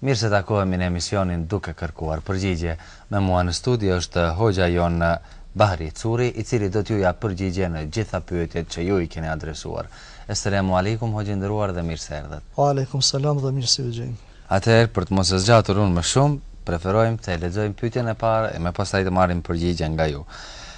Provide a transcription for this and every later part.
Mirë se takohemi në emisionin Duke kërkuar përgjigje. Me mua në studio është hoxha jonë Bahri Curi, i cili do t'ju japë përgjigje në gjitha pyetjet që ju i keni adresuar. Eselemu alejkum hoxhë i nderuar dhe mirë se erdhët. O alejkum selam dhe mirë se ju gjejmë. Atëherë për të mos e zgjatur unë më shumë, preferojmë të lexojmë pyetjen e parë e më pastaj të marrim përgjigjen nga ju.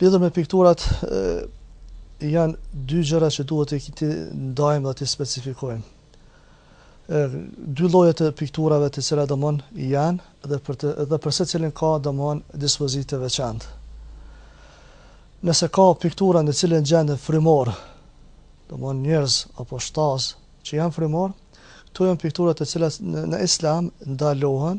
Lidhur me pikturat, janë dy gjëra që duhet t'i ndajmë dhe të specifikojmë. Dy lloje të pikturave të cilat domon janë dhe, për të, dhe për secilin ka domon dispozitë të veçantë. Nëse ka piktura në cilën gjenden frymor, domon njerëz apo shtaz që janë frymor, këto janë pikturat të cilat në, në islam ndalohen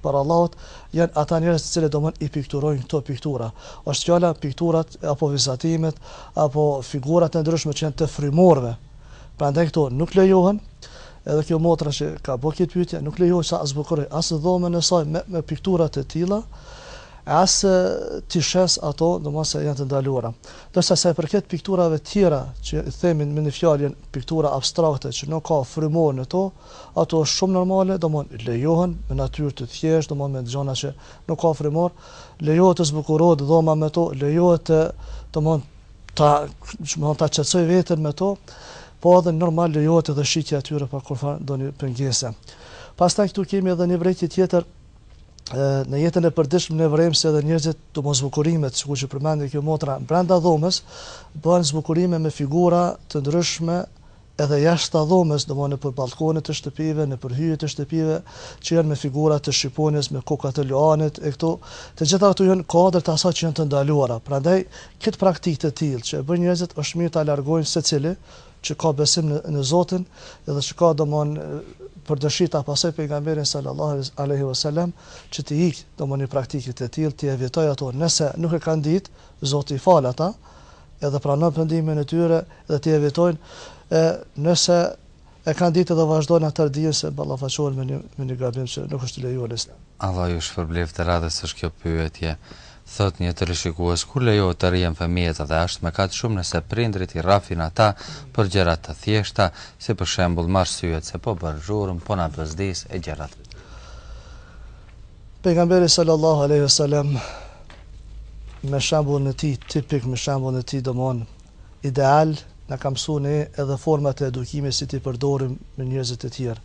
Para Allahut janë ata njerëz të cilët domon i pikturojnë këto piktura. Është fjala pikturat apo vizatimet apo figurat e ndryshme që janë të frymorëve. Prandaj këto nuk lejohen. Edhe kjo motra që ka bërë këtë pyetje nuk lejohet as ta zbukuroj as dhomën e saj me, me piktura të tilla, as t'i shes ato, domon se janë të ndaluara. Ndërsa sa i përket pikturave të tjera që themin me një fjalë janë piktura abstrakte që nuk ka frymor në to, Ato është shumë normale, domthon lejohen me natyrë të thjeshtë, domthon me gjana që nuk ka frymor, lejohet të zbukurohet dhoma me to, lejohet të domthon ta domthon ta çetësoj veten me to, po edhe normal lejohet edhe shitja e tyre pa kurfar ndonjë pengese. Pastaj këtu kemi edhe një vërejtje tjetër në jetën e përditshme ne vërejmë se edhe njerëzit sidomos zbukurimet, sikur që përmendi kjo motra, brenda dhomës bëhen zbukurime me figura të ndryshme edhe jashta dhomës, domethënë nëpër ballkone të shtëpive, nëpër hyrje të shtëpive, që janë me figura të shqiponjës, me koka të luanit, e këto, të gjitha këto janë kuadër të asaj që janë të ndaluara. Prandaj, këtë praktikë të tillë, që e bëjnë njerëzit, është mirë ta largojnë secili, që ka besim në, në Zotin, edhe që ka, domethënë, për dëshirë ta pasojë pejgamberin sallallahu alaihi wasallam, që të ikë, domethënë, një praktikë të tillë, t'i evitojë ato, nëse nuk e kanë ditë, Zoti i fal ata, edhe pranon pendimin e tyre dhe t'i evitojnë e nëse e kanë ditë dhe vazhdojnë atër ta dijnë se ballafaqohen me një me një gabim që nuk është i lejuar në Islam. Allah ju shpërbleftë e radhës është kjo pyetje. Thotë një teleshikues, kur lejohet të rrihen fëmijët dhe është mëkat shumë nëse prindërit i rrafin ata për gjëra të thjeshta, si për shembull me arsyet se po bën zhurmë, po na bezdis e gjëra të tilla. Pejgamberi sallallahu alejhi ve selem me shembullin e tij tipik, me shembullin e tij domethënë ideal, na ka mësuar ne edhe format e edukimit si t'i përdorim me njerëzit e tjerë.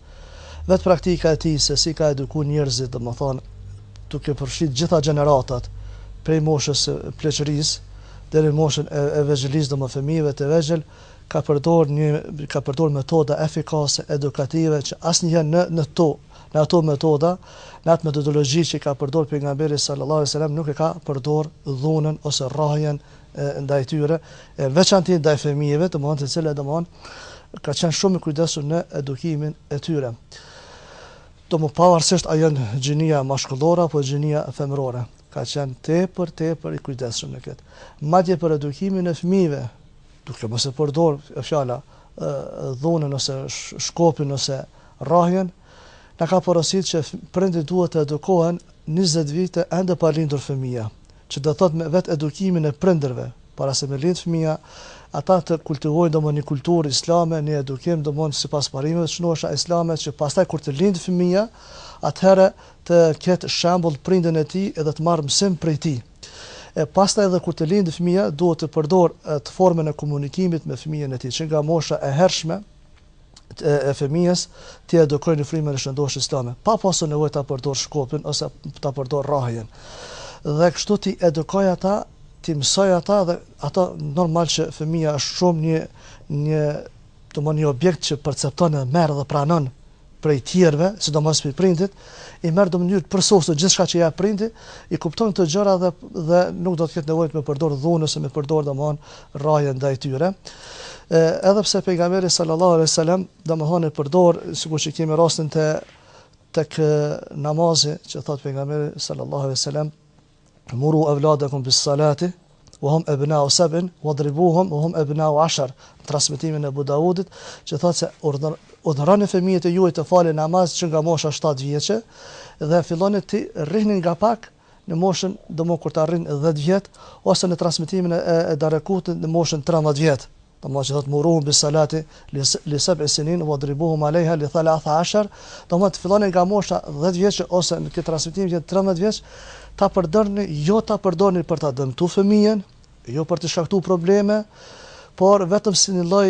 Vetë praktika e tij se si ka edukuar njerëzit, domethënë duke përfshirë gjitha gjeneratat, prej moshës së pleqërisë deri në moshën e, e vegjëlisë, domethënë fëmijëve të vegjël, ka përdorur një ka përdorur metoda efikase edukative që asnjëherë në në to Në ato metoda, në atë metodologji që ka përdorur Pejgamberi sallallahu alejhi ve sellem nuk e ka përdorë dhunën ose rrahjen ndaj tyre, në veçanti ndaj fëmijëve, domethënë të cilët domethënë ka qenë shumë i kujdesshëm në edukimin e tyre. Domethënë pavarësisht a janë gjinia mashkullore apo gjinia femërore, ka qenë tepër tepër i kujdesshëm në këtë. Madje për edukimin e fëmijëve, duke mos e përdor bie fjala dhunën ose shkopin ose Rrahjen, na ka porositë që prindit duhet të edukohen njëzet vite ende pa lindur fëmija, që do të thotë me vetë edukimin e prindërve, para se me lindë fëmija, ata të kultivojnë domethënë një kulturë islame, një edukim domethënë sipas parimeve të shëndosha islame që pastaj kur të lindë fëmija, atëherë të ketë shembull prindin e tij dhe të marrë mësim prej tij. E pastaj edhe kur të lindë fëmija duhet të përdorë atë formën e komunikimit me fëmijën e tij, që nga mosha e hershme, e fëmijës t'i edukojë në frymën e shëndoshë islame, pa pasur nevojë ta përdor shkopin ose ta përdor rrahjen. Dhe kështu t'i edukojë ata, t'i mësojë ata dhe ata normal që fëmija është shumë një një domethënë objekt që percepton e merr dhe pranon prej tjerve, sidomos prej prindit, i merr në mënyrë të përsosur gjithçka që jep prindi, i kupton këto gjëra dhe, dhe nuk do të ketë nevojë me përdor dhunë ose me përdor domethënë rrahje ndaj tyre. Edhe pse pejgamberi sallallahu alejhi ve sellem domethënë e përdor sikur që kemi rastin te tek namazi që thotë pejgamberi sallallahu alejhi ve sellem muru evladakum bis salati wa hum abna'u sab'in wadribuhum wa hum abna'u 'ashr në transmetimin e Ebu Daudit që thotë se urdhëroni fëmijët tuaj të falin namaz që nga mosha 7 vjeçe dhe filloni t'i rrihni nga pak në moshën, domthon kur të arrin dhjetë vjet, ose në transmetimin e Darekutnit në moshën trembëdhjetë vjet, domthon që thotë muruhum bis salati li sab'i sinin wadribuhum alejha li thalatha ashar, domthon të filloni nga mosha dhjetë vjeç ose në këtë transmetim që trembëdhjetë vjeç, ta përdorni, jo ta përdorni për ta dëmtu fëmijën, jo për të shkaktuar probleme, por vetëm si një lloj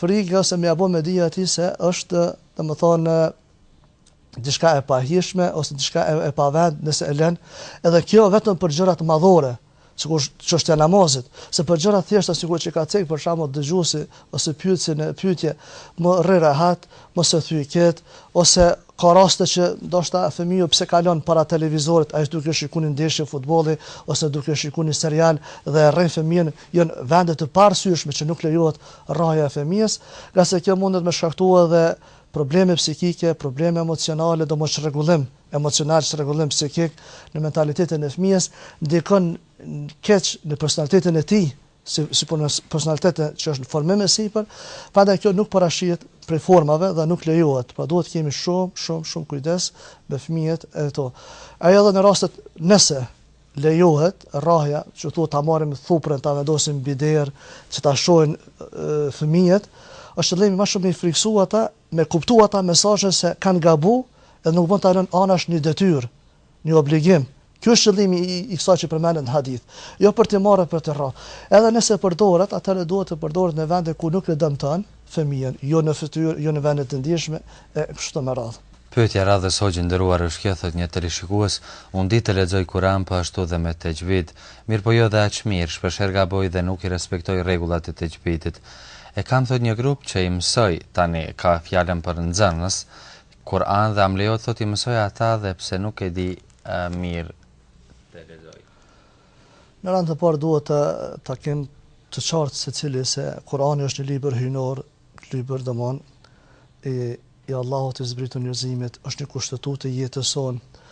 frikë ose me ia bë me dije atij se është, domethënë, diçka e pahijshme ose diçka e, e pavend nëse e lën. Edhe kjo vetëm për gjëra të madhore, sikur çështja e namazit, se për gjëra të thjeshta sikur që ka cek për shembull dëgjuesi ose pyetësi në pyetje, më rri rehat, mos e thyej kët, ose ka raste që ndoshta fëmiu pse kalon para televizorit ai duke shikuar një ndeshje futbolli ose duke shikuar një serial dhe rreh fëmijën janë vende të parësyshme që nuk lejohet rrahja e fëmijës, ngase kjo mundet me shkaktuar edhe probleme psikike, probleme emocionale, domethënë çrregullim emocional, çrregullim psikik në mentalitetin e fëmijës, ndikon keq në personalitetin e tij, si, si personalitet që është në formim e sipër, prandaj kjo nuk parashihet prej formave dhe nuk lejohet, pra duhet kemi shumë, shumë, shumë kujdes me fëmijët tanë. Ajo edhe në rastet nëse Lejohet rrahja, që thua ta marrim thuprën ta vendosim mbi derë që ta shohin fëmijët, është qëllimi më shumë me i frikësu ata, me kuptu ata mesazhin se kanë gabu edhe nuk bën ta lënë anash një detyrë, një obligim. Ky është qëllimi i i kësaj që përmendet në hadith. Jo për t'i marrë e për t'i rrahë. Edhe nëse përdoret, atëherë duhet të përdoret në vende ku nuk e dëmton, fëmijën, jo në fytyrë, jo në vende të ndjeshme, e kështu me radhë. Pyetja e radhës Hoxhë i nderuar është kjo thotë një teleshikues, unë di të lexoj Kuran po ashtu dhe me Texhvid, mirëpo jo dhe aq mirë, shpesh herë gaboj dhe nuk i respektoj rregullat e Texhvidit. E kam thotë një grup që i mësoj, tani ka fjalën për nxënës, Kuran dhe a më lejohet thotë t'i mësoj ata dhe pse nuk e di mirë të lexoj. Në rend të parë duhet ta kemi të qartë secili se Kurani është një libër hyjnor, libër domthon i i Allahut i zbritur njerëzimit, është një kushtetutë e jetës sonë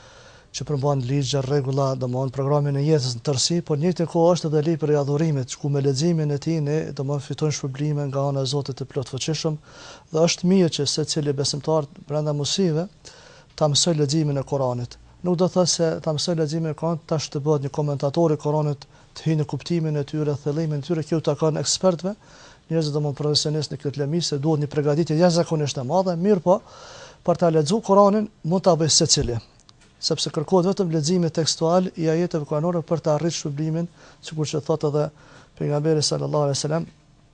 që përmban ligje, rregulla, domthon programin e jetës në tërësi, por në të njëjtën kohë është edhe libër i adhurimit, ku me leximin e tij ne domthon fitojmë shpërblime nga ana e Zotit të plotfuqishëm dhe është mirë që secili besimtar brenda mundësive ta mësoj leximin e Kuranit. Nuk do të thotë se ta mësoj leximin e Kuranit tash të bëhet një komentator i Kuranit, të hyj në kuptimin e tyre, thellimin e tyre, kjo ju takon ekspertëve, njerëzve domthonë profesionistë në këtë lëmi se duhet një pregaditje jashtëzakonisht e madhe, mirëpo për ta lexu Kuranin mund ta bëj secili, sepse kërkohet vetëm leximi tekstual i ajeteve kuranore për ta rrit shpërblimin, sikur që thotë edhe Pejgamberi sallallahu alejhi ve sellem,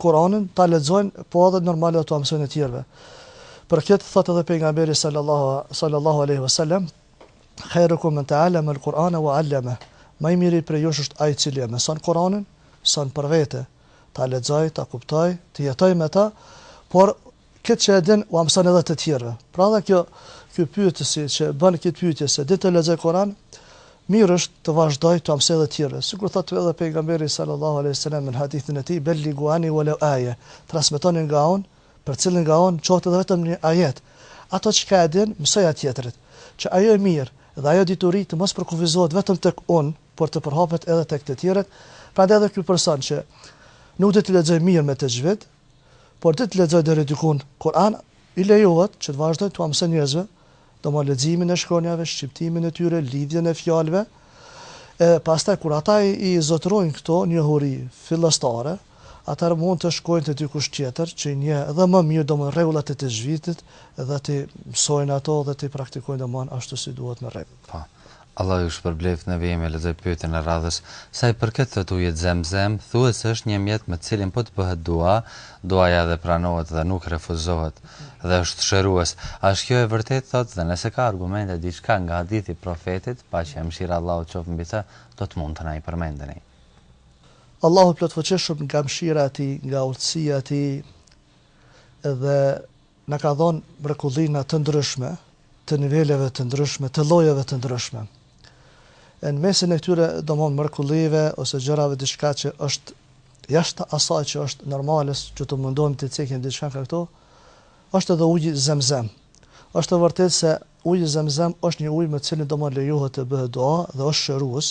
Kur'anin, ta lexojnë, po edhe normal edhe t'ua mësojnë të tjerëve. Për këtë thotë edhe pejgamberi sallallahu sallallahu alaihi wasallam, "Khairukum man ta'allama al-Qur'ana wa 'allama." Më i miri prej jush është ai i cili e mëson Kur'anin, mëson për vete, ta lexoj, ta kuptoj, të jetoj me ta, por Këtë që e din ua mëson edhe të tjerëve. Pra dhe kjo ky pyetësi që bën këtë pyetje se din të lexoj Kur'an, mirë është të vazhdoj të mësoj edhe të tjerëve. Sikur thotë edhe pejgamberi sallallahu alaihi wasallam në hadithin e tij, "Belligu ani walau aya", transmetoni nga unë, përcillni nga unë qoftë edhe vetëm një ajet. Atë që ka e din, mësoja tjetrit, që ajo e mirë dhe ajo dituri të mos përkufizohet vetëm tek unë, por të përhapet edhe tek të tjerët. Prandaj edhe ky person që nuk di të lexojë mirë me texhvid, Por di të lexojë deri dikund Kur'an, i lejohet që të vazhdojë t'ua mësojë njerëzve, domon leximin e shkronjave, shqiptimin e tyre, lidhjen e fjalëve, e pastaj kur ata i zotërojnë këto njohuri fillestare, atëherë mund të shkojnë te dikush tjetër që i njeh edhe më mirë domon rregullat e texhvidit dhe t'i mësojnë ato dhe t'i praktikojnë domon ashtu si duhet në rregull. Po. Allah ju shpërbleftë në vijim e lexoj pyetjen e radhës sa i përket thotë ujit zemzem thuhet se është një mjet me të cilin po të bëhet dua duaja edhe pranohet dhe nuk refuzohet dhe është shërues a është kjo e vërtetë thotë dhe nëse ka argumente diçka nga hadithi i profetit paqja e mëshira e Allahut qoftë mbi të do të mund të na i përmendeni. Allahu i plotfuqishëm nga mëshira e tij nga urtësia e tij dhe na ka dhënë mrekullina të ndryshme, të niveleve të ndryshme, të llojeve të ndryshme. E në mesin e këtyre, domon mrekullive ose gjërave diçka që është jashtë asaj që është normales, që të mundohemi t'i cekim diçka nga këto, është edhe uji Zemzem. Është e vërtetë se uji Zemzem është një ujë me të cilin domon lejohet të bëhet dua dhe është shërues,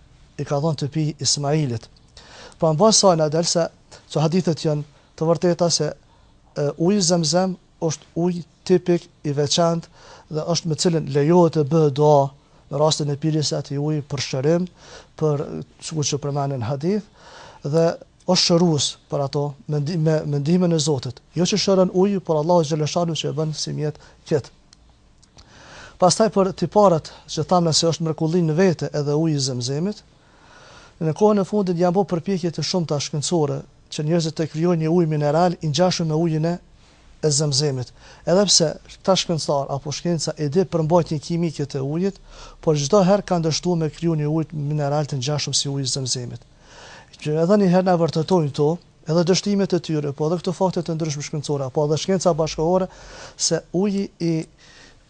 i ka dhënë të pijë Ismailit. Pra në bazë kësaj na del se që hadithet janë të vërteta se e, uji zemzem është ujë tipik i veçantë dhe është me cilin lejohet të bëhet dua në rastin e pirjes së atij uji për shërim, për shkak që përmendet në hadith, dhe është shërues për ato me, me ndihmën e Zotit. Jo që shëron uji, por Allahu xheleshanuhu që e bën si mjet këtë. Pastaj për tiparet që thamë se është mrekulli në vete edhe uji i Zemzemit. Në kohën e fundit janë bërë përpjekje të shumta shkencore që njerëzit të krijojnë një ujë mineral të ngjashëm me ujin e e Zemzemit. Edhe pse këta shkencëtarë apo shkenca e di përmbajtjen kimike të ujit, por çdo herë kanë dështuar me kriju një ujë mineral të ngjashëm si uji i Zemzemit. Që edhe një herë na vërtetojnë këto, Edhe dështimet e tyre, po edhe këto fakte të ndryshme shkencore, apo edhe shkenca bashkëkohore, se uji i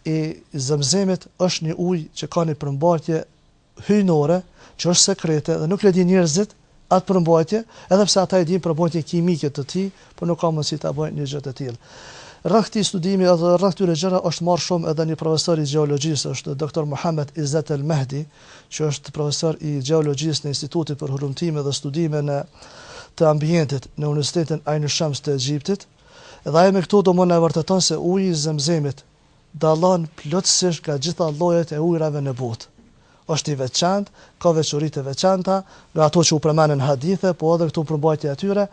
i Zemzemit është një ujë që ka një përmbajtje hyjnore, që është sekrete dhe nuk e dinë njerëzit atë përmbajtje, edhe pse ata e dinë përmbajtjen kimike të tij, por nuk ka mundësi ta bëjnë një gjë të tillë. Rreth këtij studimi edhe rreth këtyre gjërave është marrë shumë edhe një profesor i gjeologjisë, është doktor Muhamed Izzet El Mehdi, që është profesor i gjeologjisë në Institutin për Hulumtime dhe Studime të Ambientit në Universitetin Ain Shams të Egjiptit, dhe ai me këto domethënë na vërteton se uji i Zemzemit dallon plotësisht nga gjitha llojet e ujërave në botë. Është i veçantë, ka veçori të veçanta, nga ato që u përmenden në hadithe, po edhe këtu përmbajtja e tyre,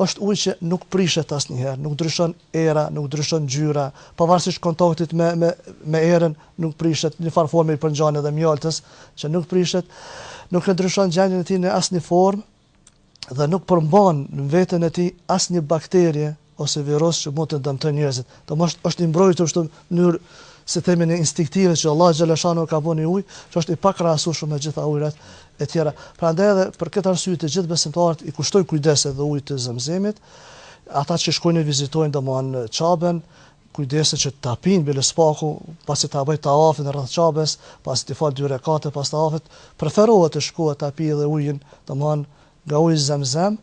është ujë që nuk prishet asnjëherë, nuk ndryshon era, nuk ndryshon ngjyra, pavarësisht kontaktit me me me erën, nuk prishet, një farë forme i përngjan edhe mjaltës, që nuk prishet, nuk e ndryshon gjendjen e tij në asnjë formë dhe nuk përmban në veten e tij asnjë bakterie ose virus që mund të dëmtojë njerëzit. Domethënë është i mbrojtur kështu në mënyrë si themi në instinktive që Allah xheleshanuhu ka bërë ujë, që është i pakrahasueshëm me gjitha ujërat e tjera. Prandaj edhe për këtë arsye të gjithë besimtarët i kushtojnë kujdes edhe ujit të Zemzemit. Ata që shkojnë e vizitojnë domethënë Qaben, Kujdesen që ta pinë bile së paku, pasi ta bëjë tawafin rreth Qabes, pasi të falë dy rekate pas tawafit, preferohet të shkohet ta pijë edhe ujin, domthonë, nga uji i Zemzem,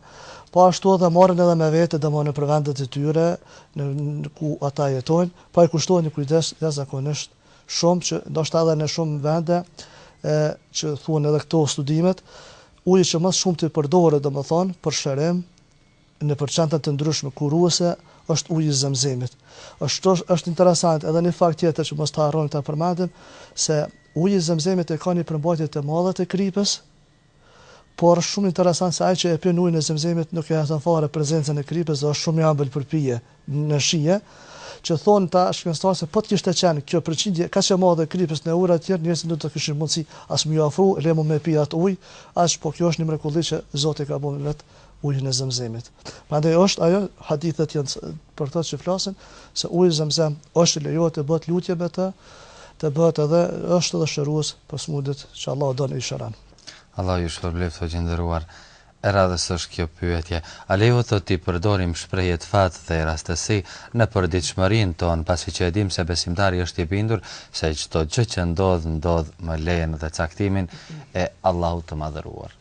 po ashtu edhe marrin edhe me vete, domthonë, nëpër vendet e tyre, në ku ata jetojnë, po i kushtohet një kujdes jashtëzakonisht shumë që ndoshta edhe në shumë vende, e, që thuhen edhe këto studimet, uji që më shumë të përdoret, domethënë, për shërim, Nëpër qendra të ndryshme kuruese është uji i Zemzemit. Është është interesant edhe një fakt tjetër që mos ta harrojmë ta përmendim se uji i Zemzemit e ka një përmbajtje të madhe të kripës, por është shumë interesant se ai që e pin ujin e Zemzemit nuk e hetën fare prezencën e kripës dhe është shumë i ëmbël për pije. në shije, që thonë ta shkencëtarët se po të kishte qenë kjo përqindje kaq e madhe e kripës në ujëra të tjerë njerëzit nuk do të kishin mundësi as me ju afru, le më me pi atë ujë, ashtu që kjo është një mrekulli që Zoti e ka bo me vet ujin e Zemzemit. Prandaj është ajo hadithet janë për këtë që flasin se uji Zemzem është lejohet të bëhet lutje me të, të bëhet edhe është edhe shërues për smundjet që Allahu don i shëron. Allahu ju shpërbleftë hoxhë i nderuar. E radhës është kjo pyetje. A lejohet të t'i përdorim shprehjet fat dhe rastësi në përditshmërinë tonë, pasi që e dimë se besimtari është i bindur se çdo gjë që ndodh, ndodh me lejen dhe caktimin e Allahut të Madhëruar?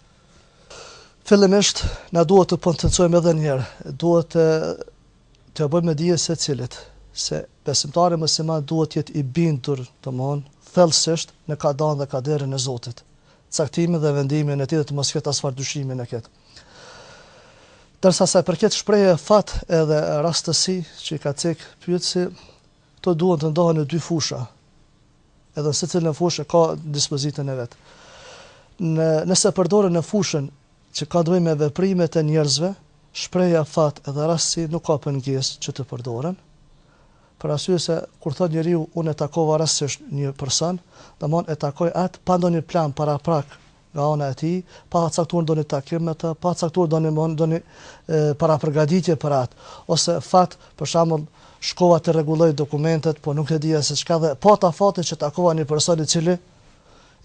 Fillimisht, na duhet të potencojmë edhe një herë, duhet t'ia bëjmë me dije secilit, se besimtari musliman duhet të jetë i bindur, domthonë, thellësisht në Kadanë dhe Kaderin e Zotit. caktimin dhe vendimin e tij dhe të mos ketë asfarë dyshimi në këtë. Ndërsa sa i përket shprehjes fat edhe rastësi që i ka cek pyetësi, këto duhen të ndahen në dy fusha. Edhe në secilën fushë ka dispozitën e vet. Në nëse përdoren në fushën që ka të me veprimet e njerëzve, shprehja fat edhe rastësi nuk ka pengesë që të përdoren. Për arsye se kur thotë njeriu unë e takova rastësisht një person, domthon e takoj atë pa ndonjë plan paraprak nga ana e tij, pa caktuar ndonjë takim me të, pa caktuar ndonjë mund ndonjë parapërgatitje për atë, ose fat, për shembull, shkova të rregulloj dokumentet, po nuk e dija se çka dhe pata fatin që takova një person i cili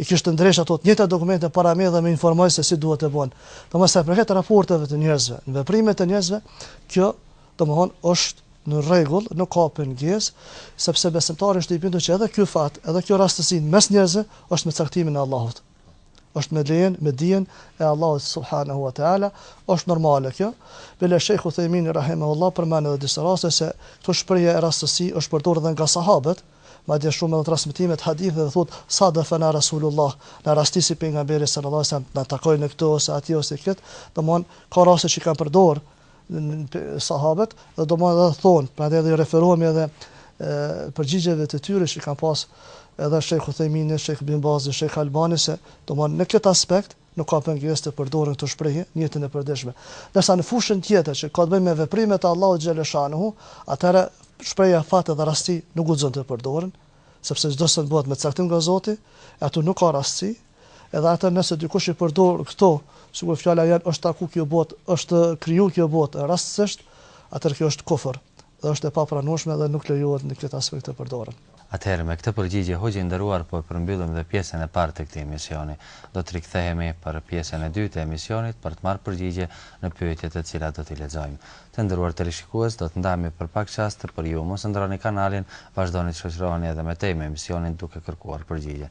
i kishte ndreq ato të njëjta dokumente para meje dhe më informoi se si duhet të bëj. Domthon sa i përket raporteve të njerëzve, në veprimet e njerëzve, kjo Domthon është në rregull, nuk ka pengesë, sepse besimtari është i bindur që edhe ky fat, edhe kjo rastësi mes njerëzve është me caktimin e Allahut. Është me lejen, me dijen e Allahut subhanahu wa taala, është normale kjo. Bele Sheikh Uthejmin rahimahullahu përmend edhe disa raste se kjo shprehje rastësi është përdorur edhe nga sahabët, madje shumë edhe transmetime t'hadithit dhe thot sadefena Rasulullah na rastisi Pejgamberi sallallahu alaihi wasallam na takoi në këto ose aty ose këtë domthon ka raste që kanë përdor sahabët, dhe domethënë, pra edhe i referohemi edhe përgjigjeve të tyre që kanë pas edhe Shejh Uthejmini, Shejh Bin Bazi, Shejh Albani, se domethënë në këtë aspekt nuk ka pengesë të përdoren këto shprehje në jetën e përditshme. Ndërsa në fushën tjetër që ka të bëjë me veprimet e Allahut Xheleshanuhu, atëherë shprehja fat dhe rastësi nuk duhet të përdoren, sepse gjithsend bëhet me caktim nga Zoti, e aty nuk ka rastësi, Edhe atëherë nëse dikush i përdor këto, sikur fjala vjen është taku kjo botë, është kriju kjo botë rastësisht, atëherë kjo është kufër dhe është e papranueshme dhe nuk lejohet në këtë aspekt të përdoren. Atëherë me këtë përgjigje, hoxhë i nderuar po e përmbyllim dhe pjesën e parë të këtij emisioni. Do të rikthehemi për pjesën e dytë të emisionit për të marrë përgjigje në pyetjet të cilat do t'i lexojmë. Të nderuar teleshikues, do të ndahemi për pak çaste, por ju mos ndërroni kanalin, vazhdoni të shoqëroheni edhe më tej me emisionin duke kërkuar përgjigje.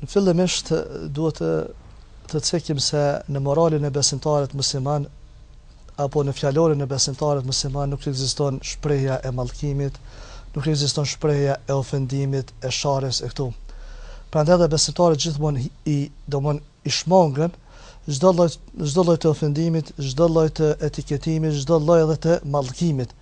Ne fillimisht duhet të cekim se në moralin e besimtarit musliman apo në fjalorin e besimtarit musliman nuk ekziston shprehja e mallkimit, nuk ekziston shprehja e ofendimit, e sharjes e këto. Prandaj edhe besimtarët gjithmonë i domthon i shmangen çdo lloj çdo lloj të ofendimit, çdo lloj të etiketimit, çdo lloj edhe të mallkimit.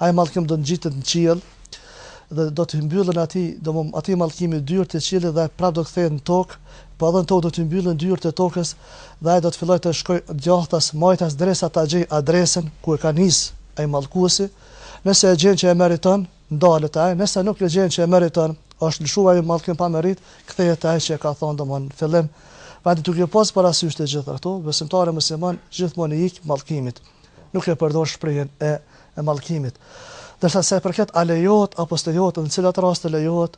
Ai mallkim do të ngjitet në qiell dhe do t'i mbyllen atij, domthon atij mallkimi dyert e qiellit dhe ai prapë do të kthehet në tokë, po edhe në tokë do t'i mbyllen dyert e tokës dhe ai do të fillojë të shkojë djathtas, majtas derisa ta gjejë adresën ku e ka nis ai mallkuesi. Nëse e gjen që e meriton, ndalet ai, nëse nuk e gjen që e meriton, është lëshuar ai mallkim pa meritë, kthehet te ai që e ka thënë domthon në fillim. Prandaj duke pas parasysh të gjitha këto, besimtari musliman gjithmonë i ik mallkimit. nuk e përdor shprehjen e e mallkimit. Ndërsa sa i përket a lejohet apo s'lejohet, në cilat raste lejohet,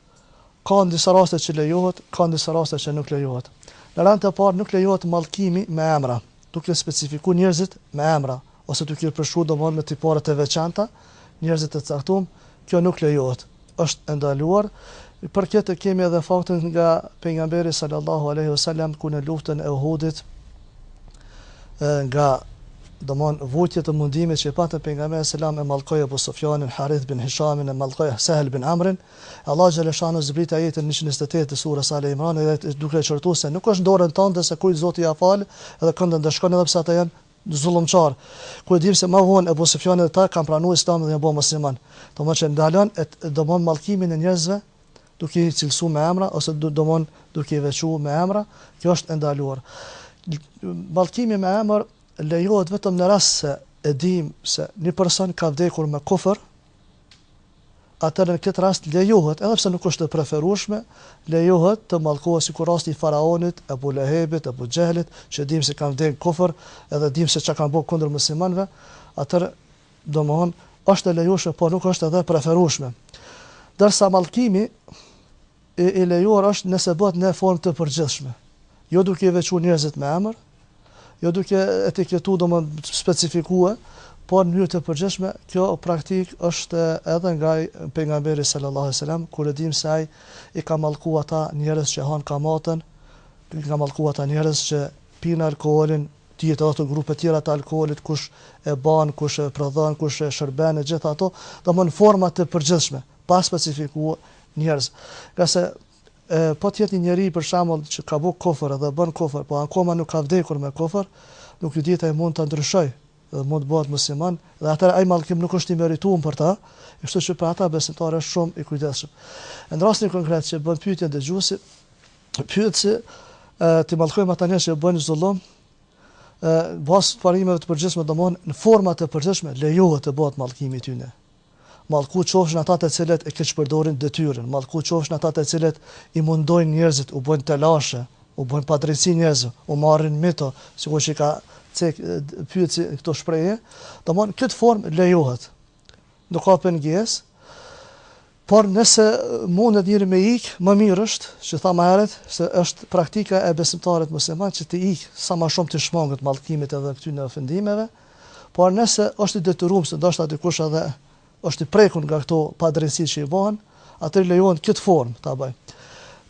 ka në disa raste që lejohet, ka në disa raste që nuk lejohet. Në rend të parë nuk lejohet mallkimi me emra, duke specifikuar njerëzit me emra ose duke i përshkruar domthonë me tipare të veçanta njerëzit të caktum, kjo nuk lejohet. është e ndaluar. Për këtë kemi edhe faktin nga pejgamberi sallallahu alaihi wasallam ku në luftën e Uhudit nga domon vujtjet e mundimit që i pat pejgamberi selam e mallkoi Abu Sufjanin, Harith bin Hishamin e mallkoi Suhejl bin Amrin, Allah xheleshanuhu zbrit ajetin 128 të surës Ali Imran edhe duke e qortu se nuk është n'dorën tënde se kujt Zoti ia fal dhe kënd ndëshkon edhe pse ata janë Zullumqar. Ku e dimë se ma vonë Ebu Sufjani dhe këta kanë pranu Islamin dhe janë bo musliman. Domon që ndalohet domon mallkimin e njerëzve duke i cilësu me emra ose domon duke i veçu me emra, kjo është e ndaluar. Mallkimi me emër lejohet vetëm në rast se e dimë se një person ka vdekur me kufër, atëherë në këtë rast lejohet, edhe pse nuk është e preferueshme, lejohet të mallkohet sikur rasti i faraonit, Ebu Lehebit, Ebu Xhehlit, që dimë se kanë vdek në kufër, edhe dimë se çka kanë bërë kundër muslimanëve, atëherë domthon është e lejueshme, por nuk është edhe e preferueshme. Ndërsa mallkimi e i lejuar është nëse bëhet në formë të përgjithshme, jo duke i veçu njerëzit me emër, jo duke etiketu domon specifiku, por në mënyrë të përgjithshme, kjo praktikë është edhe nga pejgamberi sallallahu alejhi selam, ku e dimë se ai i ka mallku ata njerëz që hanë kamatën, i ka mallku ata njerëz që pinë alkoolin, dihet edhe ato grupe tjera të alkoolit, kush e banë, kush e prodhon, kush e shërben e gjithë ato, domon në forma të përgjithshme. pa specifiku njerëz ngase po të jetë një njeri për shembull që ka bu kufër dhe bën kufër po akoma nuk ka vdekur me kufër nuk i dihet ai mund të ndryshojë dhe mund të bëhet musliman dhe atëherë ai mallkim nuk është i merituar për ta kështu që për ata besimtari është shumë i kujdesshëm e në rastin konkret që bën pyetjen dëgjuesi pyetësi t'i mallkojmë ata njerëz që bëjnë zullum në bazë parimeve të përgjithshme domon në forma të përgjithshme lejohet të bëhet mallkimi i tyre Mallku qofshin ata të cilët e keqpërdorin detyrën, mallku qofshin ata të cilët i mundojnë njerëzit, u bëjnë telashe, u bëjnë padrejtësi njerëzve, u marrin mito, sikur që i ka cek pyetësi këto shprehje, domthon në këtë formë lejohet. Nuk ka pengesë. Por nëse mundet njeri me ik, më mirë është, siç thamë herët, se është praktika e besimtarit musliman që të ikë sa më shumë t'i shmanget mallkimit edhe këtyre ofendimeve. Por nëse është i detyruar se ndoshta dikush edhe është i prekur nga këto padrejtësi që i bëhen, atëherë lejohen në këtë formë ta bëjnë.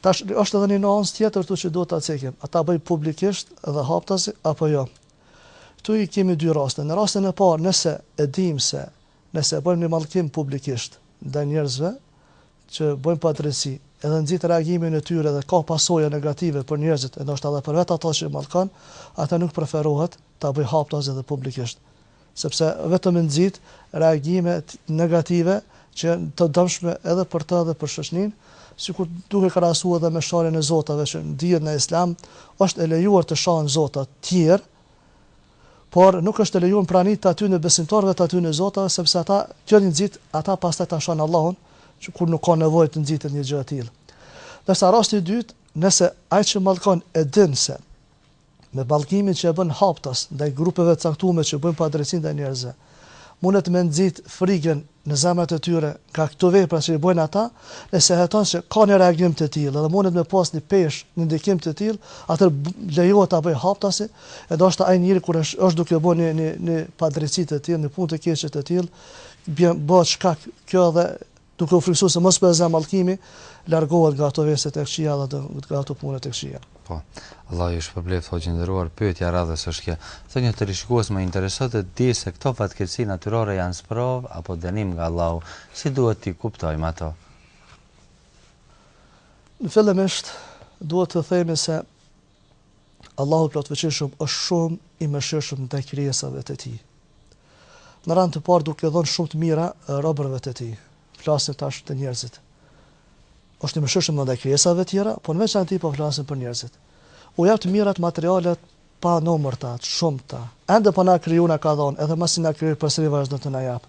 Tash është edhe një nuancë tjetër këtu që duhet ta cekim, a ta bëjë publikisht dhe haptazi apo jo. Këtu i kemi dy raste. Në rastin e parë, nëse e dimë se nëse e bëjmë një mallkim publikisht ndaj njerëzve, që bëjnë padrejtësi, edhe nxit reagimin e tyre dhe ka pasoja negative për njerëzit e ndoshta edhe për vetë ata që mallkon, atëherë nuk preferohet ta bëjë haptazi dhe publikisht, sepse vetëm nxit reagime negative që janë të dëmshme edhe për të dhe për shoqninë, sikur duke krahasu edhe me sharjen e zotave që dihet në Islam, s'është e lejuar të shahen zota të tjerë, Por nuk është e lejuar në prani të atyne besimtarëve të atyne zotave, sepse ata, kjo i nxit, ata pastaj ta shajnë Allahun, që kur nuk ka nevojë të nxitet një gjë e tillë. Ndërsa rasti i dytë, nëse ai që mallkon e din se me mallkimin që e bën haptas ndaj grupeve të caktuara që bëjnë padrejtësi ndaj njerëzve, mundet me nxit frikën në zemrat e tyre nga këto vepra që i bëjnë ata, nëse heton se ka një reagim të tillë dhe mundet me pas një peshë, një ndikim të tillë, atëherë lejohet ta bëjë haptasi, e ndoshta ai njeri kur është është duke bërë një një padrejtësi të tillë, një punë të keqe të tillë, bjen bëhet shkak kjo edhe duke u frikësuar se mos po e zë mallkimi, largohet nga ato vese të këqija dhe nga ato punë të këqija. Po. Allah ju shpërbleftë hoxhë i nderuar, pyetja e radhës është kjo. Thotë një teleshikues më intereson të di se këto fatkeqësi natyrore janë sprovë apo dënim nga Allahu, si duhet t'i kuptojmë ato? Fillimisht duhet të themi se Allahu i Plotfuqishëm është shumë i mëshirshëm ndaj krijesave të Tij. Në rand të parë duke dhënë shumë të mira robërve të Tij. Flasim tash te njerëzit. Është i mëshirshëm ndaj krijesave të tjera, por në veçanti po flasim për njerëzit. U jap të mirat materiale të panumërta, të shumta. Ende pa na kriju, na ka dhënë, edhe masi na kriju përsëri vazhdon të na jap.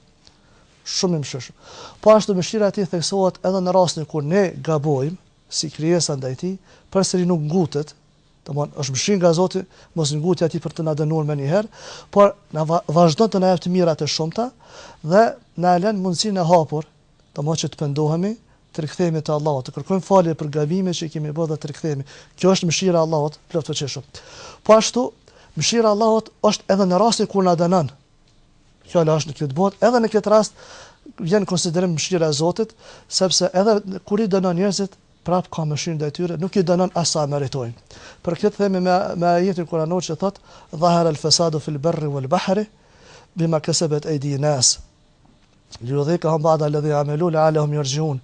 Shumë i mëshirshëm. Po ashtu mëshira e Tij theksohet edhe në rastin kur ne gabojmë, si krijesa ndaj tij, përsëri nuk ngutet, domthon është mëshirë nga Zoti, mos ngutja e tij për të na dënuar menjëherë, por na vazhdon të na jap të mira të shumta dhe na e lën mundësinë e hapur, domthon që të pendohemi, të rikthehemi te Allahu, të kërkojmë falje për gabimet që i kemi bërë dhe të rikthehemi. Kjo është mëshira e Allahut të plotfuqishëm. Po ashtu, mëshira e Allahut është edhe në rastin kur na dënon, Fjala është në këtë botë, edhe në këtë rast vjen në konsiderim mëshira e Zotit, sepse edhe kur i dënon njerëzit, prap ka mëshirë ndaj tyre, nuk i dënon as sa meritojnë. Për këtë themi me me ajetin kuranor që thotë: "Dhahara al-fasadu fil barri wal bahri bima kasabat aydi nas." Liyudhikahum ba'da alladhi amilu la'allahum yarji'un,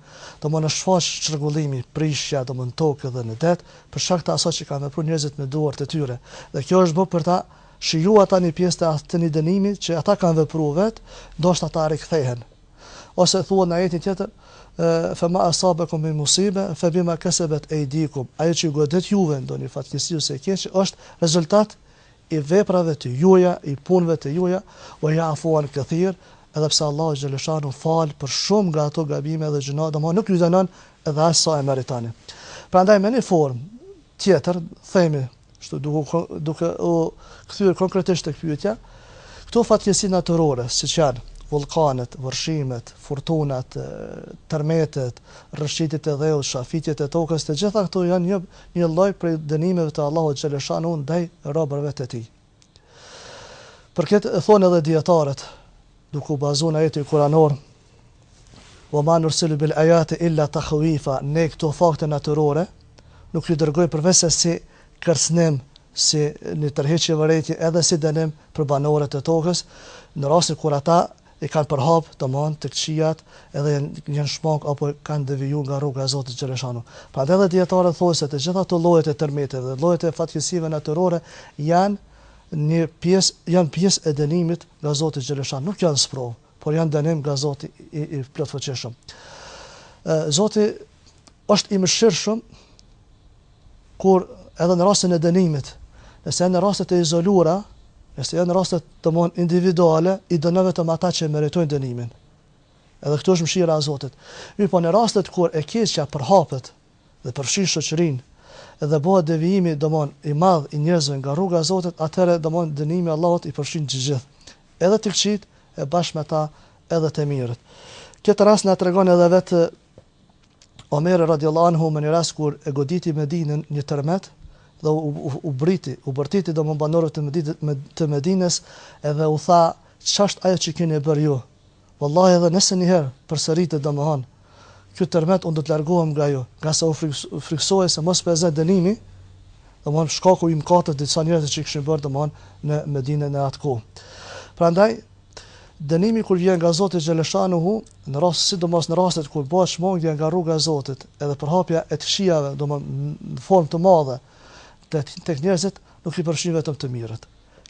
domethënë shfaq çrregullimi, prishja, domethënë tokë dhe në det, për shkak të asaj që kanë vepru njerëzit me duart e tyre, dhe kjo është bo për ta shiju ata një pjesë të atij dënimi që ata kanë vepru vet, ndoshta ata rikthehen. Ose thuhet në ajetin tjetër, Ve ma asabekum min musibe, febima kesebet eidikum, Ajo që ju godit juve, ndonjë fatkeqësi ose e keqe, është rezultat i veprave të juaja, i punëve të juaja, wa ya'fu an kathir, edhe pse Allahu xheleshanu fal për shumë nga ato gabime dhe gjynahe, domthonë nuk ju dënon edhe aq sa e meritoni. Prandaj me një formë tjetër, themi, kështu duke duke u kthyer konkretisht tek pyetja, këto fatkeqësi natyrore, siç janë vullkanet, vërshimet, furtunat, tërmetet, rrëshqitjet e dheut, shafitjet e tokës, të gjitha këto janë një Një lloj prej dënimeve të Allahut xhelle shanuhu ndaj robërve të Tij. Për këtë thonë edhe dijetarët, duke u bazuar në ajetin kuranor, "Wa ma nursilu bil ayati illa takhwifa", ne këto fakte natyrore nuk i dërgojmë përveç se si kërcënim, si një tërheqje vërejtje edhe si dënim për banorët e tokës, në rastin kur ata I kanë përhapë, domthon, të këqijat edhe janë shmangë apo kanë deviju nga rruga e Zotit xheleshanu. Prandaj edhe dijetarët thonë se të gjitha këto llojet e tërmeteve dhe llojet e fatkeqësive natyrore janë një pjesë janë pjesë e dënimit nga Zoti xheleshanu. Nuk janë sprovë, por janë dënim nga Zoti i i plotfuqishëm. Zoti është i mëshirshëm Kur edhe në rastin e dënimit, nëse janë në raste të izoluara, nëse janë në raste domthon individuale, i dënon vetëm ata që e meritojnë dënimin. Edhe këtu është mëshira e Zotit. Mirpo në rastet kur e keqja përhapet dhe përfshin shoqërinë dhe bëhet devijimi domthon i madh i njerëzve nga rruga e Zotit, atëherë domthon dënimi i Allahut i përfshin të gjithë, edhe të këqijtë e bashkë me ta edhe të mirët. Këtë rast na tregon edhe vetë Omeri radijallahu anhu në një rast kur e goditi Medinën një tërmet dhe u, u, u briti, u bërtiti domon banorëve të Medinës, të Medinës edhe u tha ç'është ajo që keni bërë ju? Wallahi edhe nëse një herë përsëritet domon ky tërmet unë do të largohem nga ju, nga sa u friksohej se mos po e zë dënimi, domon shkaku i mëkatit të disa njerëzve që kishin bërë domon në Medinë në atë kohë. Prandaj Dënimi kur vjen nga Zoti xhaleshanuhu, në rast sidomos në rastet kur bëhet shmangia nga rruga e Zotit, edhe përhapja e të këqijave, domthonë në formë të madhe të tek njerëzit, nuk i përfshin vetëm të mirët.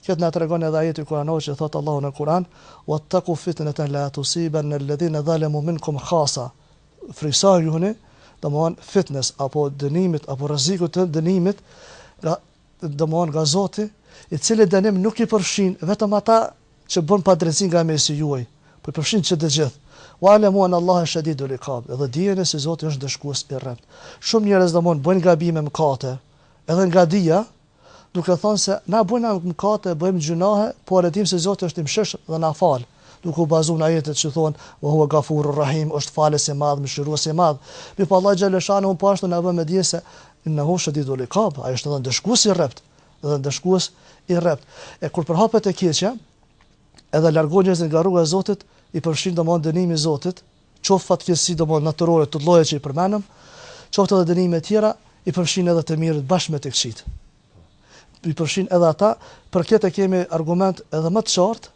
Këtë na tregon edhe ajeti kuranor që thotë Allahu në Kur'an: "Wattaqu fitnatan la tusibanna alladhina zalamu minkum khassa." Frikësohuni, domthonë fitnes apo dënimit apo rrezikut të dënimit nga domthon nga Zoti, i cili dënim nuk i përfshin vetëm ata që bëjnë padrejtësi nga mesi juaj, por i përfshin që të gjithë. Wa'lamu an Allahe shadidul iqab, dhe dijeni se Zoti është ndëshkues i rreptë. Shumë njerëz domthon bëjnë gabime, mëkate, edhe nga dija, duke thënë se na bëjna mëkate, bëjmë gjynahe, por e dimë se Zoti është i mëshirshëm dhe na fal. duke u bazuar në ajetet që thonë, Wa huwa Gafurur Rahim, Është Falës i Madh, Mëshirues i Madh. Mirëpo Allahu xhalla shanuhu po ashtu na bën me dije se, Innahu shadidul iqab, Ai është edhe ndëshkues i rreptë, edhe ndëshkues i rreptë. E kur përhapet e keqja, edhe largon njerëzit nga rruga e Zotit, i përfshin domon dënimi i Zotit, qoftë fatkeqësi domon natyrore të llojeve që i përmendëm, qoftë edhe dënime të tjera, i përfshin edhe të mirët bashkë me të këqit. I përfshin edhe ata, për këtë kemi argument edhe më të qartë,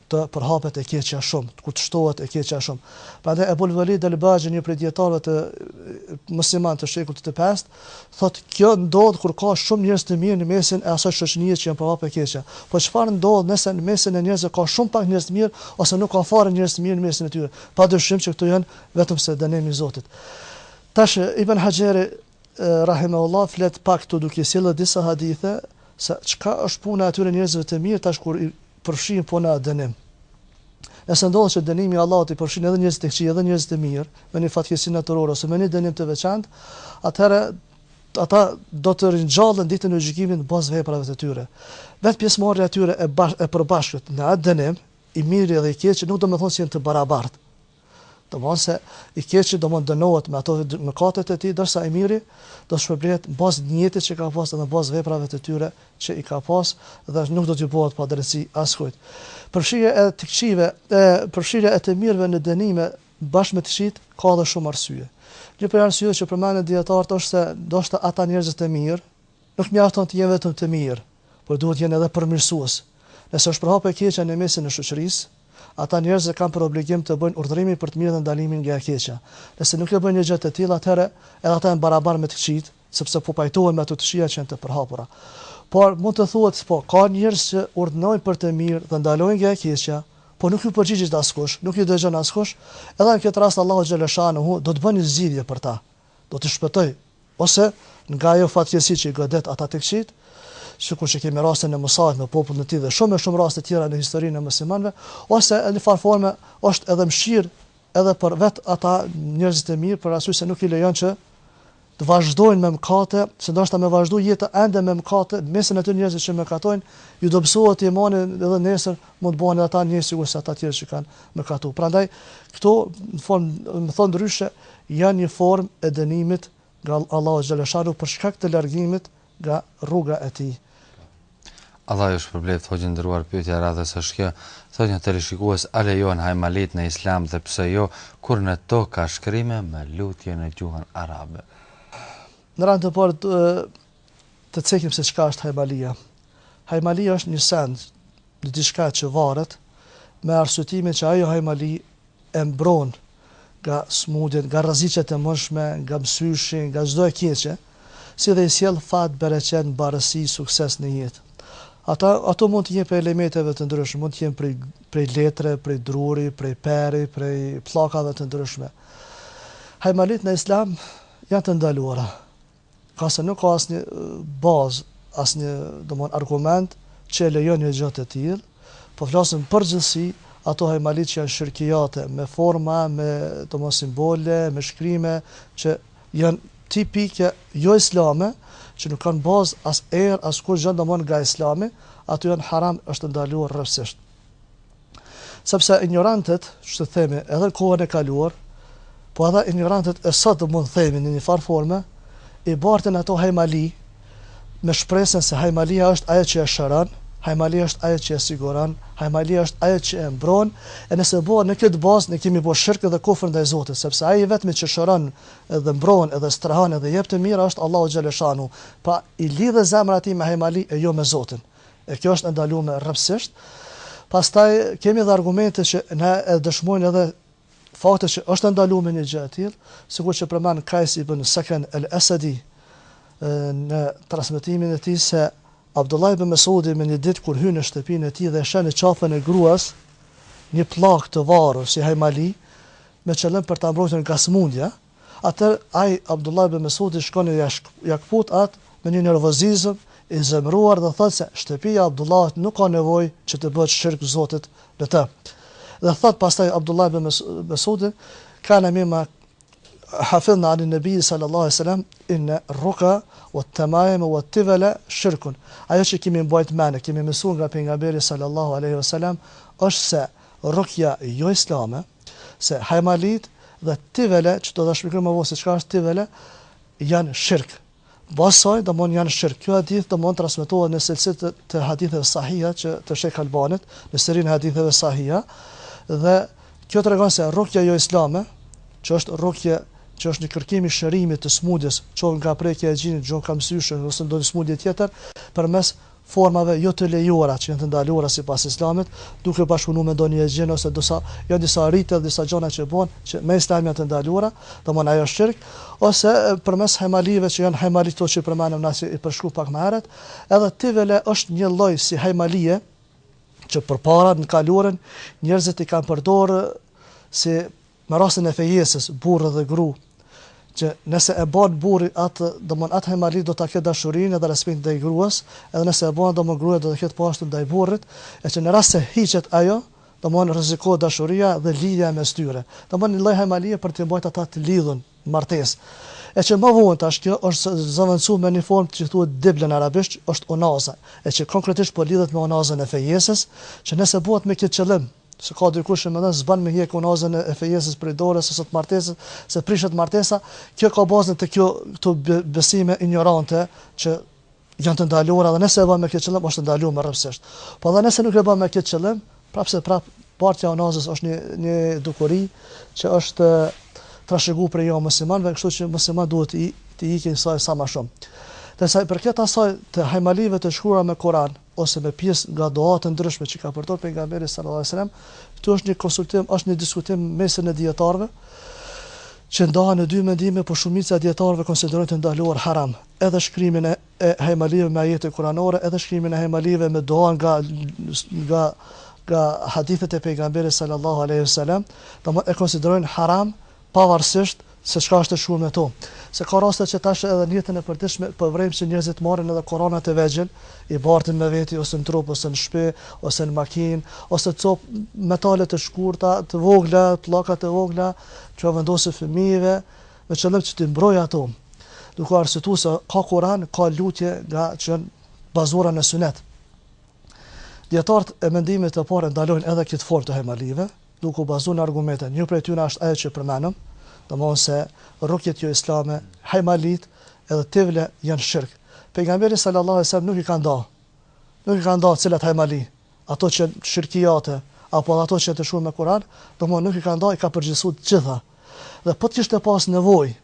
të përhapet e keqja shumë, të shtohet e keqja shumë. Prandaj Ebul Velid El Baji, një prej dijetarëve të muslimanëve të shekullit të pestë, thotë kjo ndodh kur ka shumë njerëz të mirë në mesin e asaj shoqënie që janë përhapë e keqja. Po çfarë ndodh nëse në mesin e njerëzve ka shumë pak njerëz të mirë ose nuk ka fare njerëz të mirë në mesin e tyre? Padyshim që këto janë vetëm se dënim i Zotit. Tash Ibn Hajeri Rahimehullah flet pak këtu duke sjellë disa hadithe se çka është puna e atyre njerëzve të mirë tash kur i përfshin po në dënim. Nëse ndodh që dënimi i Allahut i përfshin edhe njerëzit e këqij, edhe njerëzit e mirë, me një fatkeqësi natyrore ose me një dënim të veçantë, atëherë ata do të ringjallen ditën e gjykimit në bazë veprave të tyre. Vetë pjesëmarrja e tyre e, bash, e përbashkët në atë dënim, i miri dhe i keqi nuk do me thënë se janë të barabartë. Domthon se i keqi domthon dënohet me ato mëkatet e tij, ndërsa i miri do të shpërblehet në bazë të niyetit që ka pas dhe në bazë veprave të tyre që i ka pas dhe nuk do t'ju bëhet padrejtësi askujt. Përfshirja e të këqijve, e përfshirja e të mirëve në dënime bashkë me të këqijtë ka edhe shumë arsye. Një prej arsyeve që përmendin dijetarët është se ndoshta ata njerëzit e mirë nuk mjafton të jenë vetëm të mirë, por duhet të jenë edhe përmirësues. Nëse është përhapur e keqja në mesin e shoqërisë, Ata njerëz e kanë për obligim të bëjnë urdhërimin për të mirën dhe ndalimin nga e keqja. Nëse nuk e bëjnë një gjë të tillë, atëherë edhe ata janë barabartë me të këqijtë, sepse po pajtohen me ato të këqija që janë të përhapura. Por, mund të thuhet, po, ka njerëz që urdhërojnë për të mirë dhe ndalojnë nga e keqja, por nuk ju përgjigjet askush, nuk ju dëgjon askush, edhe në këtë rast Allahu xhelleshanuhu do të bëjë një zgjidhje për ta. do t'i shpëtojë ose nga ajo fatkeqësi që i godet ata të këqijt, sikur që kemi rastin e Musait me popullin e tij dhe shumë e shumë raste tjera në historinë e muslimanëve, ose në një farë forme është edhe mëshirë edhe për vet ata njerëzit e mirë, për arsye se nuk i lejon që të vazhdojnë me mëkate, se ndoshta me vazhdu jeta ende me mëkate, mesin e atyre njerëzve që mëkatojnë, ju dobësohet imani edhe nesër, mund të bëhen edhe ata njerëz sikur se ata tjerë që kanë mëkatu. Prandaj këto në formë, domethon ndryshe, janë një formë e dënimit nga Allahu xhaleshanu për shkak të largimit nga rruga e tij. Allahu ju shpërbleftë hoxhë i nderuar pyetja e radhës është kjo thot një teleshikues a lejohen hajmalit në islam dhe pse jo kur në to ka shkrime me lutje në gjuhën arabe në rend të parë Të cekim se çka është hajmalia. Hajmalia është një send, një diçka që varet, me arsyetimin që ajo hajmali e mbron nga smudjet, nga rreziqet e mundshme, nga msyshi, nga çdo e keqe, si dhe i sjell fat, bereqet, mbarësi, sukses në jetë. Ata, ato mund të jenë prej elementeve të ndryshme, mund të jenë prej, prej letre, prej druri, prej peri, prej pllakave të ndryshme. Hajmalit në Islam janë të ndaluara. Ngase nuk ka asnjë bazë, asnjë, domthon, argument që e lejon një gjë të tillë. Po flasim në përgjithësi, ato hajmalitë që janë shirkijate, me forma, me, domthon, simbole, me shkrime që janë tipike jo islame, që nuk kanë bazë as erë, as kurrgjë, domthon, nga Islami, ato janë haram, është ndaluar rreptësisht. Sepse injorantët, që të themi, edhe në kohën e kaluar, po edhe injorantët e sotit, mund të themi, në një farë forme, i bartin ato hajmali, me shpresën se hajmalia është ajo që e shëron, hajmalia është ajo që e siguron, hajmalia është ajo që e mbron, e nëse bëhet në këtë bazë, ne kemi bërë shirk dhe kufër ndaj Zotit, sepse ai i vetmi që shëron dhe mbron dhe strehon dhe jep të mira është Allahu xhaleshanu. Pra i lidhe zemrat ti me hajmali e jo me Zotin. E kjo është e ndalume rrepsisht. Pastaj kemi edhe argumente që na e dëshmojnë edhe fakte që është e ndalume një gjë e tillë, sikur që përmend Kajs ibn Sakan al-Asadi në transmetimin e tij se Abdullah ibn Mesudi me një ditë kur hyn në shtëpinë e tij dhe sheh në qafën e gruas një pllakë të varur si hajmali me qëllim për ta mbrojtur nga sëmundja, Atëherë ai, Abdullah ibn Mes'udi, shkon ia këput atë me një nervozizëm, i zemëruar dhe thotë se shtëpia e Abdullahut nuk ka nevojë që të bëhet shirk Zotit në të. Dhe thotë pastaj Abdullah ibn Mes'udi, Kana mimma hafidhna anin Nabiyyi sallallahu alaihi wasallam inna ar-ruqa wat-tamaima wat-tivala shirkun. Ajo që kemi mbajt mend e kemi mësuar nga pejgamberi sallallahu alaihi wasallam është se rukja jo islame, se hajmalitë dhe tivele, që do ta shpjegoj më vonë se çka është tivele, janë shirk. Pra domethon janë shirk. Ky hadith domethon transmetohet në silsiletu, të haditheve sahiha të Sheikh Albanit, në serinë e haditheve sahiha dhe kjo tregon se rukja jo islame, që është rukje që është një kërkim i shërimit të smudjes, qoftë nga prekja e xhinit, qoftë nga mësyshi ose ndonjë smudje tjetër, përmes formave jo të lejuara që janë të ndaluara sipas Islamit, duke u bashkëpunuar me ndonjë xhin ose do disa janë disa rite dhe disa gjëna që bëhen që me Islam janë të ndaluara, domthon ajo është shirk, ose përmes hejmalijeve që janë hejmali këto që i përmenëm na si i përshkruam pak më herët, edhe tivele është një lloj si hejmalije që përpara në kaluarën njerëzit i kanë përdorë si Me rastin e fejesës burrë dhe grua që nëse e bën burri atë domon atë hajmali do ta ketë dashurinë edhe respektin ndaj gruas edhe nëse e bën domon gruaja do ta ketë po ashtu ndaj burrit e që në rast se hiqet ajo domon rrezikohet dashuria dhe lidhja mes tyre domon një lloj hajmalie për ti mbajt ata të lidhun në martesë e që më vonë tash kjo është zëvendësu me një formë që thuhet dibla në arabisht është unaza e që konkretisht po lidhet me unazën e fejesës që nëse bëhet me këtë qëllim se ka dikush që mendon se s'bën me hjek unazën e fejesës prej dores ose të martesës, se prishet martesa, kjo ka bazën te kjo këto besime injorante që janë të ndaluara dhe nëse e bën me këtë qëllim është e ndaluar rrepsisht. Po dhe nëse nuk e bën me këtë qëllim, prapse prap bartja e unazës është një një dukuri që është trashëguar prej jo muslimanëve, kështu që muslimanët duhet të të ikin sa sa më shumë. Dhe sa i përket asaj të hajmalive të shkruara me Kur'an, ose me pjesë nga duat e ndryshme që ka përdorë Pejgamberi sallallahu alejhi ve sellem, këtu është një konsultim, është një diskutim në mesin e dijetarëve, që ndahen në dy mendime, por shumica e dijetarëve konsiderojnë të ndaluar haram, edhe shkrimin e, e hajmalive me ajete kuranore, edhe shkrimin e hajmalive me dua nga nga nga hadithet e Pejgamberit sallallahu alejhi ve sellem, domthonë e konsiderojnë haram Pavarësisht se çka është e shkruar me to. Se ka raste që tash edhe në jetën e përditshme po vrejmë që njerëzit marrin edhe kurana të vegjël, i bartin me veti ose në trup ose në shpi, ose në makinë, ose copë metale të shkurta, të vogla, pllaka të vogla, që u vendosin fëmijëve, me qëllim që t'i mbrojë ato. Duke arsyetuar se ka Kur'an, ka lutje nga që janë të bazuara në Sunet. Dietarët e mendimit të parë e ndalojnë edhe këtë formë të hemalive, duke u bazu në argumente. Një prej tyre është ajo që përmenëm, domthon se rukjet jo islame, hajmalit edhe tivle janë shirk. Pejgamberi sallallahu alejhi ve sellem nuk i ka nda. Nuk i ka nda cilat hajmali, ato që janë shirkijate apo ato që janë të shkruar me Kur'an, domthon nuk i ka nda, i ka përgjithësu të gjitha. Dhe po të kishte pas nevojë,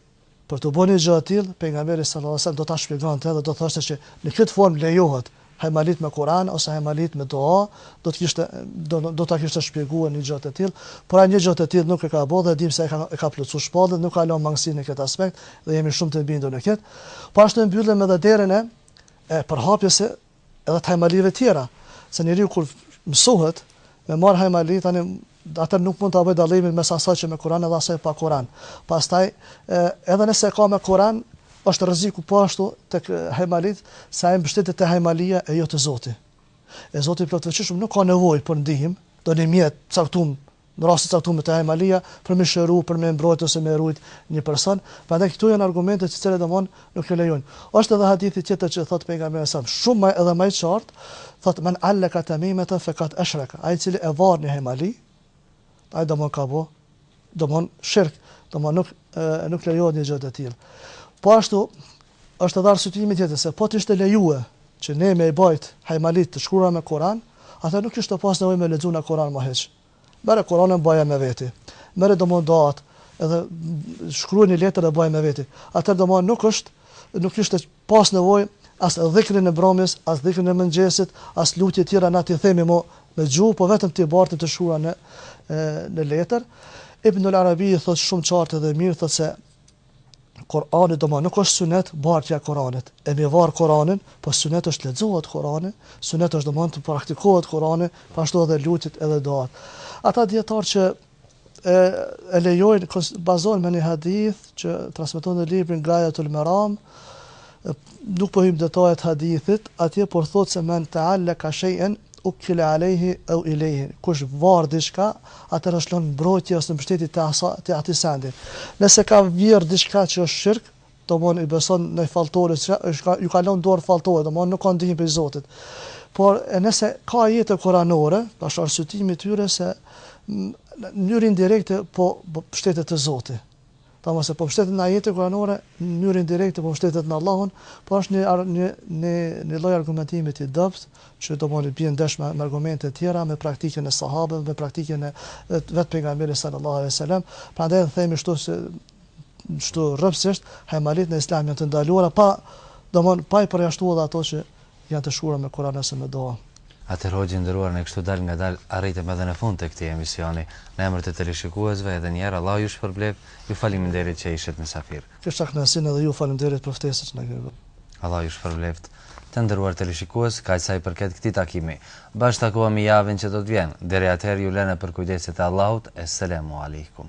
Për t'u bërë një gjë të tillë, pejgamberi sallallahu alajhi wasallam do ta shpjegonte dhe do thoshte që në këtë formë lejohet hajmalit me Kur'an ose hajmalit me dua, do të kishte do, do ta kishte shpjeguar një gjë të tillë, por ai një gjë të tillë nuk e ka bërë dhe dimë se e ka e ka plotësuar shpalljen, nuk ka lënë mangësi në këtë aspekt dhe jemi shumë të bindur në këtë. Po ashtu e mbyllim edhe derën e e përhapjes së Edhe të hajmalive tjera, se njeriu kur mësohet me marrë hajmali, tani atëherë nuk mund ta bëjë dallimin mes asaj që është me Kur'an edhe asaj pa Kur'an. Pastaj edhe nëse e ka me Kur'an, është rreziku po ashtu tek hajmalit, se ai mbështetet te hajmalia e jo te Zoti. E Zoti i plotfuqishëm nuk ka nevojë për ndihmë, domon një mjet të caktum në rast të caktum te hajmalia, për me shëru, për me mbrojt ose me rujt një person, prandaj këtu janë argumente të cilat domthon nuk e lejojnë. Është edhe hadithi tjetër që thotë pejgamberi sallallahu alejhi ve selem edhe më i qartë, thotë men alleka temimeten fekad eshreke, ai i cili e var një hajmali, ai domthon ka bo, domthon shirk, domthon nuk nuk lejohet një gjë e tillë. Po ashtu Është edhe arsyetimi tjetër se po të ishte lejue që ne me i bajt hajmalitë të shkruara me Kuran, atëherë nuk kishte pas nevojë me lexu ne Kuran më hiç. Merre Kuranin baje me veti. Merre domon duat edhe shkruaj në një letër dhe baje me veti. Atëherë domon nuk është nuk kishte pas nevojë as dhikrin e mbrëmjes, as dhikrin e mëngjesit, as lutje tjera na t'i themi mo me gjuhë, po vetëm t'i bartim të shkruara në në letër. Ibnul Arabi thotë shumë qartë dhe mirë thotë se Kur'anit domon nuk është sunet bartja e Kur'anit. E me e varë Kur'anin, po sunet është të lexohet Kur'ani, sunet është domon të praktikohet Kur'ani, po ashtu edhe lutjet edhe duat. Ata dijetarë që e, e lejojnë, bazohen në një hadith që transmitohet në librin Gajatul Meram, Nuk po hyjmë në detaje të hadithit atje, por thotë se men ta'allaka shej'en vukile alejhi ew ilejhi, kush var diçka, atëherë është lënë në mbrojtje ose mbështetje të asaj, të atij sendi. Nëse ka vjerë diçka që është shirk, domthonë i beson naj falltores diçka, është ka ju ka lënë në dorë falltorit, domthonë nuk ka ndihmë prej Zotit. Por e nëse ka ajete kuranore, është arsyetimi i tyre se në mënyrë indirekte po mbështetet te Zoti. Domon se po mbështetet në ajete kuranore, në mënyrë indirekte po mbështetet në Allahun, por është një një një një lloj argumentimi i dobët, që domon bie ndesh me argumente të tjera, me praktikën e sahabëve, me praktikën e vetë pejgamberit sallallahu alejhi ve selem, prandaj edhe themi kështu se kështu rreptësisht, hajmalit në Islam janë të ndaluara pa domon pa i përjashtuar ato që Janë të shkruara me Kur'an ose me dua. Atëherë hoxhë i nderuar ne kështu dalëngadalë arritëm edhe në fund të këtij emisioni. Në emër të teleshikuesve edhe një herë Allahu ju shpërbleftë, ju faleminderit që ishit mysafir. Kisha kënaqësinë edhe ju faleminderit për ftesën që na keni bërë. Allahu ju shpërbleftë. Të nderuar teleshikues, kaq sa i përket këtij takimi. Bashkë takohemi javën që do të vijë. Deri atëherë ju lë në përkujdesjet e Allahut. Esselemu Alejkum.